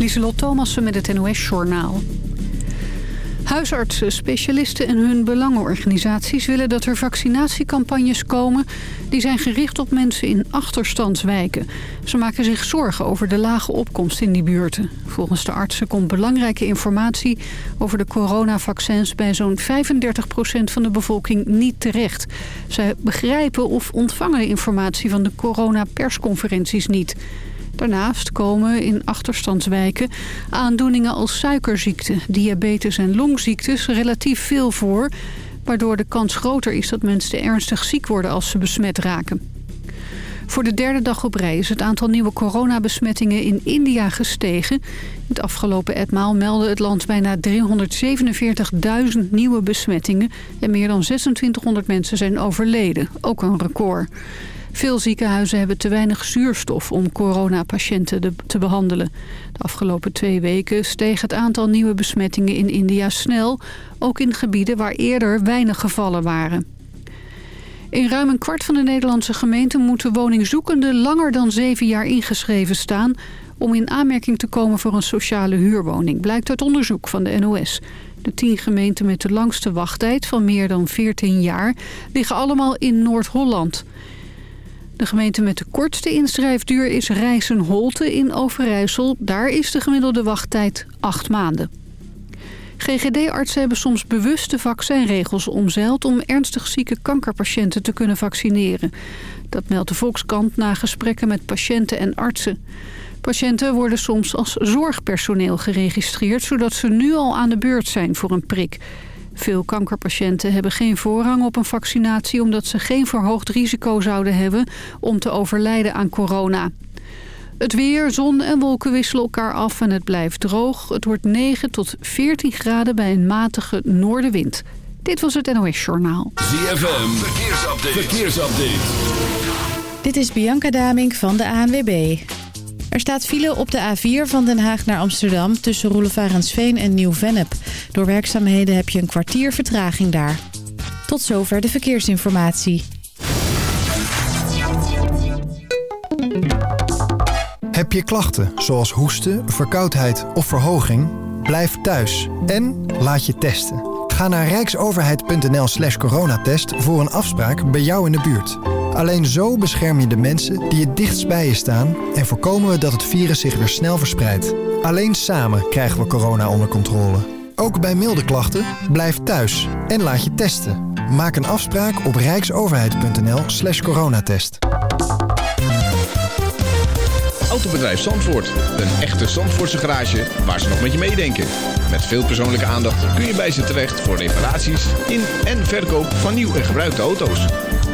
Lieselot Thomassen met het NOS-journaal. Huisartsen, specialisten en hun belangenorganisaties willen dat er vaccinatiecampagnes komen... die zijn gericht op mensen in achterstandswijken. Ze maken zich zorgen over de lage opkomst in die buurten. Volgens de artsen komt belangrijke informatie over de coronavaccins... bij zo'n 35% van de bevolking niet terecht. Zij begrijpen of ontvangen informatie van de coronapersconferenties niet... Daarnaast komen in achterstandswijken aandoeningen als suikerziekte, diabetes en longziektes relatief veel voor... waardoor de kans groter is dat mensen ernstig ziek worden als ze besmet raken. Voor de derde dag op rij is het aantal nieuwe coronabesmettingen in India gestegen. Het afgelopen etmaal meldde het land bijna 347.000 nieuwe besmettingen... en meer dan 2600 mensen zijn overleden, ook een record. Veel ziekenhuizen hebben te weinig zuurstof om coronapatiënten te behandelen. De afgelopen twee weken steeg het aantal nieuwe besmettingen in India snel... ook in gebieden waar eerder weinig gevallen waren. In ruim een kwart van de Nederlandse gemeenten moeten woningzoekenden langer dan zeven jaar ingeschreven staan om in aanmerking te komen voor een sociale huurwoning, blijkt uit onderzoek van de NOS. De tien gemeenten met de langste wachttijd van meer dan 14 jaar liggen allemaal in Noord-Holland. De gemeente met de kortste inschrijfduur is Rijssen-Holte in Overijssel. Daar is de gemiddelde wachttijd acht maanden. GGD-artsen hebben soms bewust de vaccinregels omzeild... om ernstig zieke kankerpatiënten te kunnen vaccineren. Dat meldt de Volkskrant na gesprekken met patiënten en artsen. Patiënten worden soms als zorgpersoneel geregistreerd... zodat ze nu al aan de beurt zijn voor een prik. Veel kankerpatiënten hebben geen voorrang op een vaccinatie... omdat ze geen verhoogd risico zouden hebben om te overlijden aan corona. Het weer, zon en wolken wisselen elkaar af en het blijft droog. Het wordt 9 tot 14 graden bij een matige noordenwind. Dit was het NOS Journaal. ZFM, verkeersupdate. verkeersupdate. Dit is Bianca Damink van de ANWB. Er staat file op de A4 van Den Haag naar Amsterdam tussen Roelevarensveen en Nieuw-Vennep. Door werkzaamheden heb je een kwartier vertraging daar. Tot zover de verkeersinformatie. Heb je klachten zoals hoesten, verkoudheid of verhoging? Blijf thuis en laat je testen. Ga naar rijksoverheid.nl slash coronatest voor een afspraak bij jou in de buurt. Alleen zo bescherm je de mensen die het dichtst bij je staan... en voorkomen we dat het virus zich weer snel verspreidt. Alleen samen krijgen we corona onder controle. Ook bij milde klachten, blijf thuis en laat je testen. Maak een afspraak op rijksoverheid.nl slash coronatest. Autobedrijf Zandvoort. Een echte Zandvoortse garage waar ze nog met je meedenken. Met veel persoonlijke aandacht kun je bij ze terecht voor reparaties in en verkoop van nieuw en gebruikte auto's.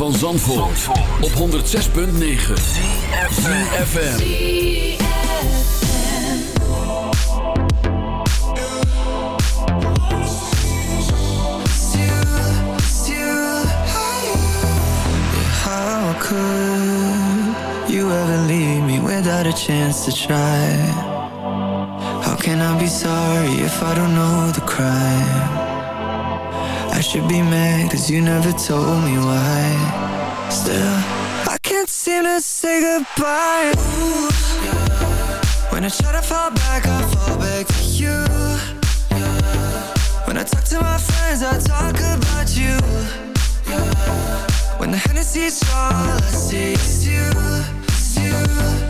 van Zandvoort, Zandvoort. op 106.9 CFFM How could you ever leave me without a chance to try? How can I be sorry if I don't know the crime? should be mad Cause you never told me why Still, I can't seem to say goodbye Ooh, yeah. When I try to fall back, I fall back to you yeah. When I talk to my friends, I talk about you yeah. When the Hennessy's all I see is you, it's you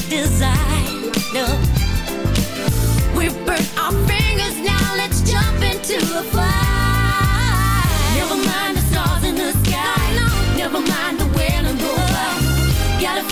We've burnt our fingers, now let's jump into the fire. Never mind the stars in the sky. Never mind the wind and the by. Got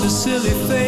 the silly face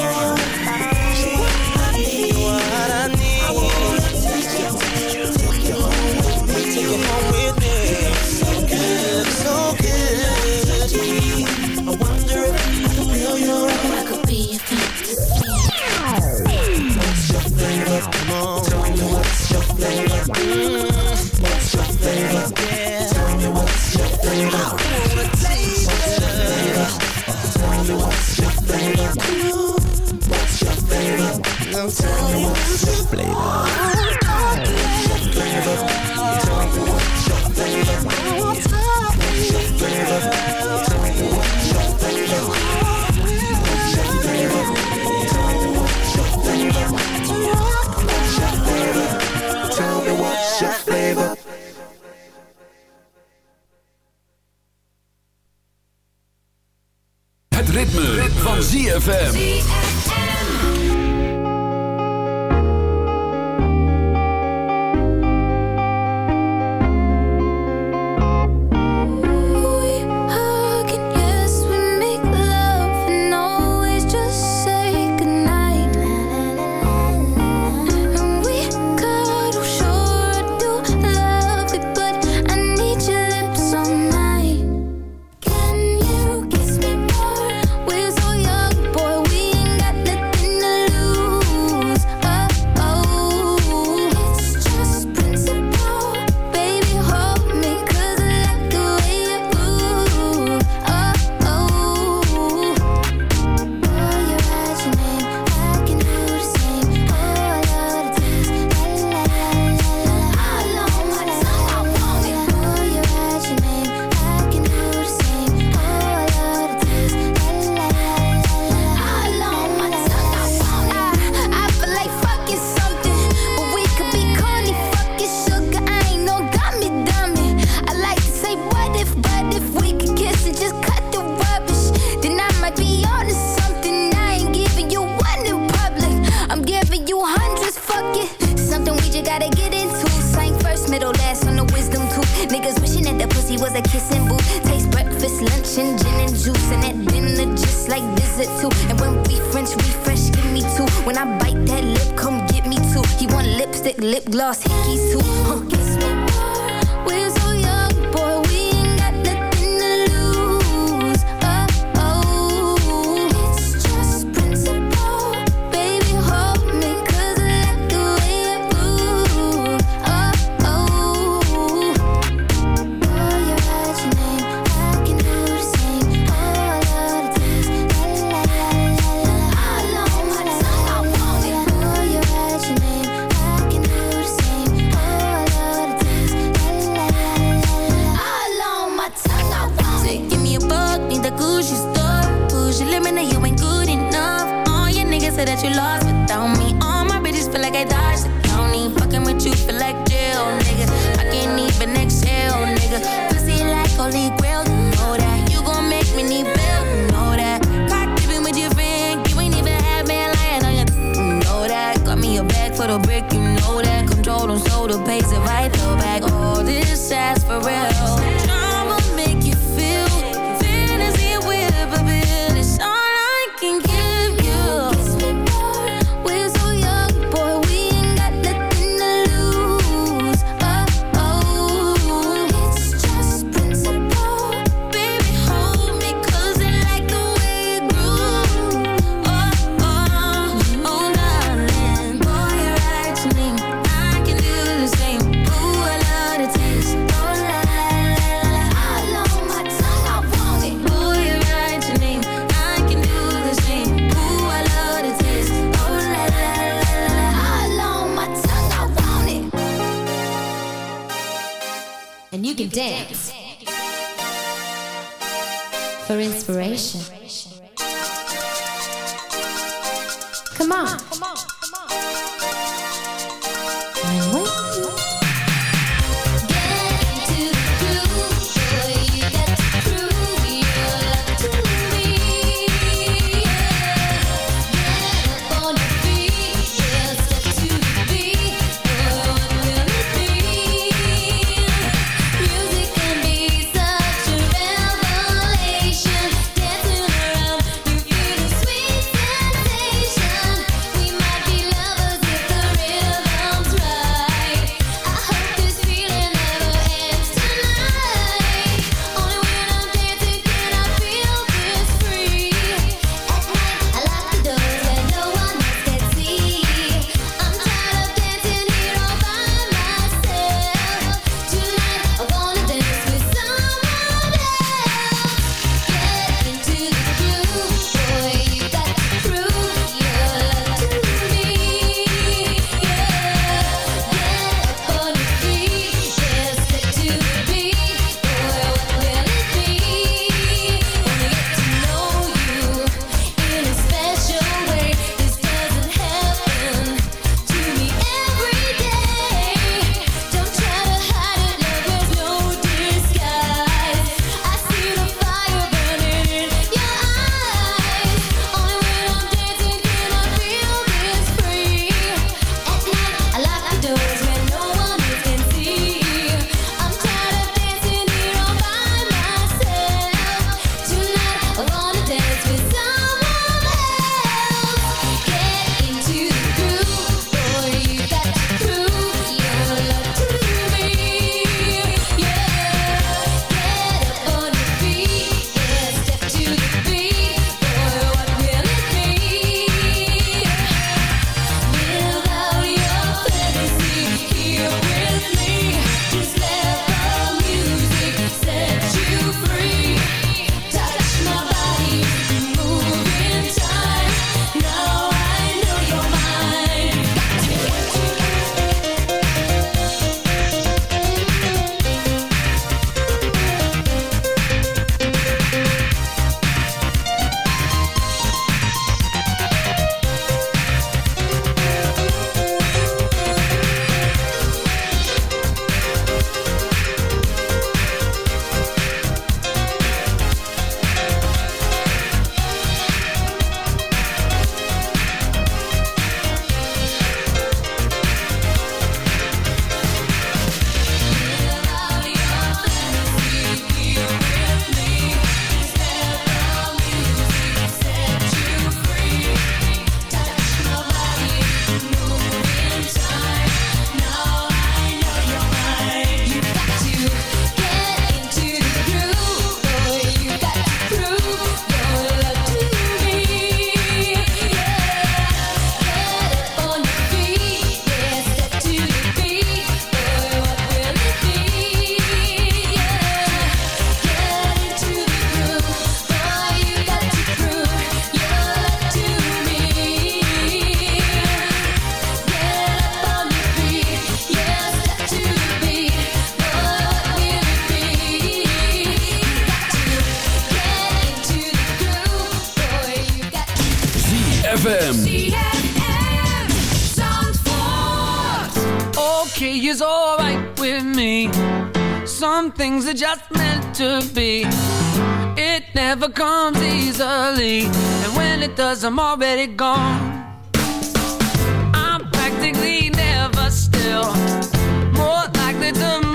Het ritme. van ZFM. And when it does, I'm already gone. I'm practically never still. More likely to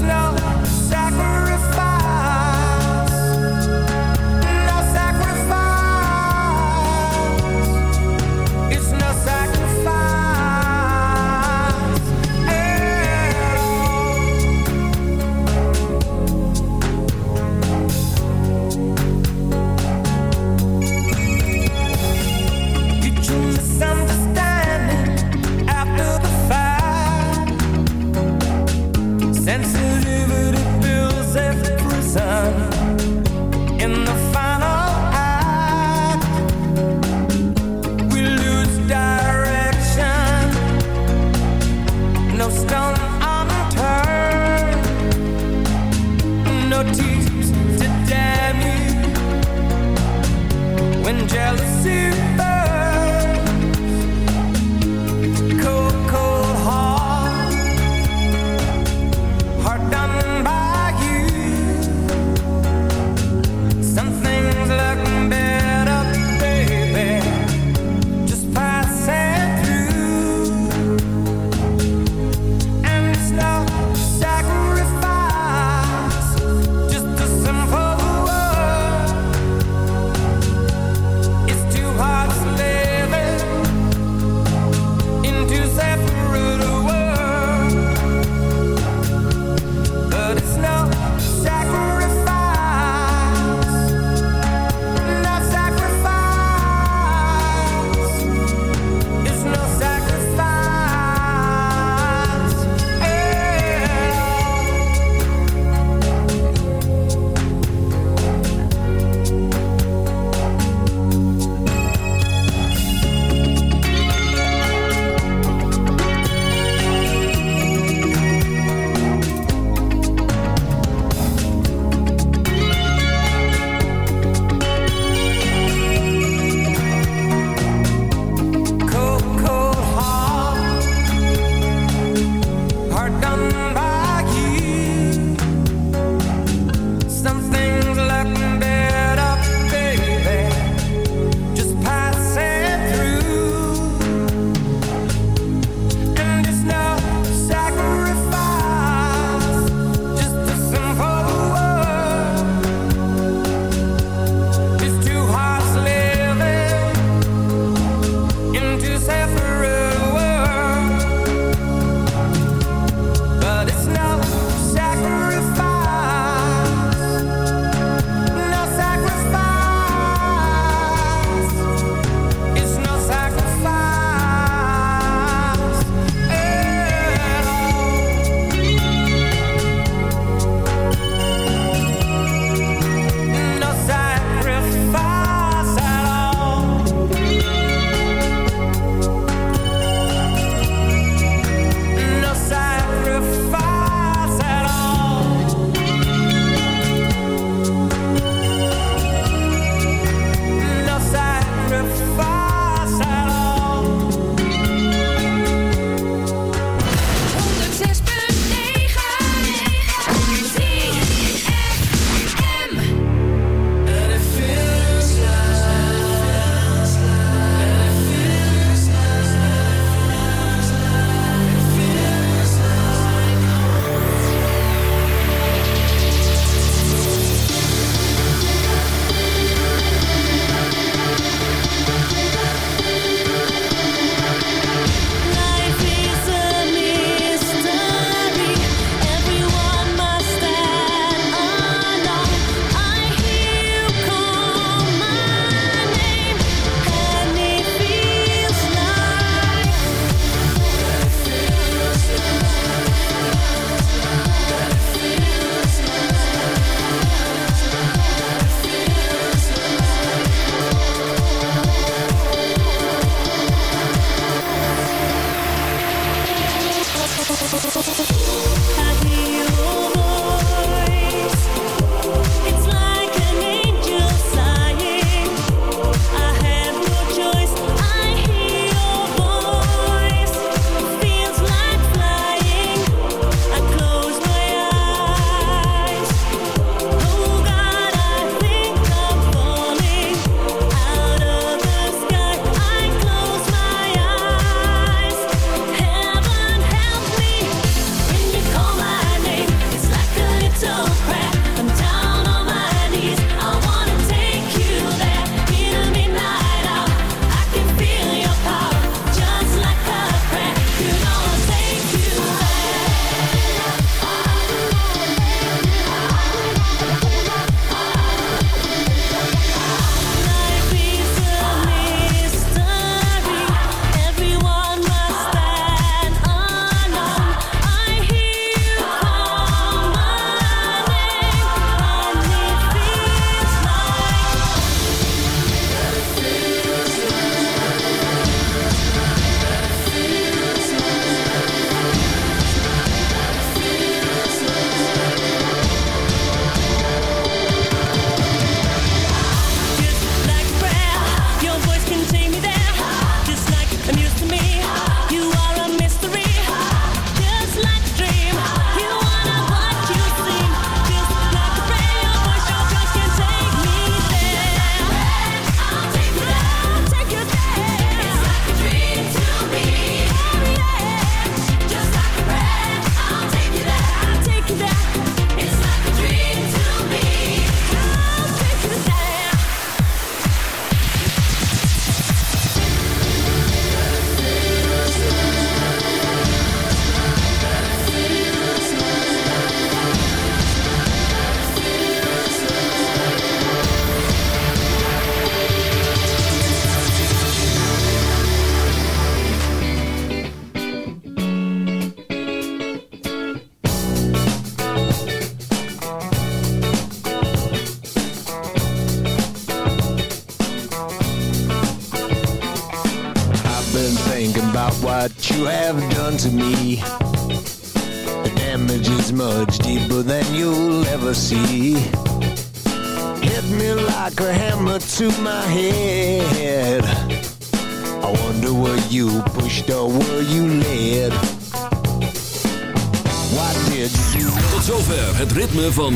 now.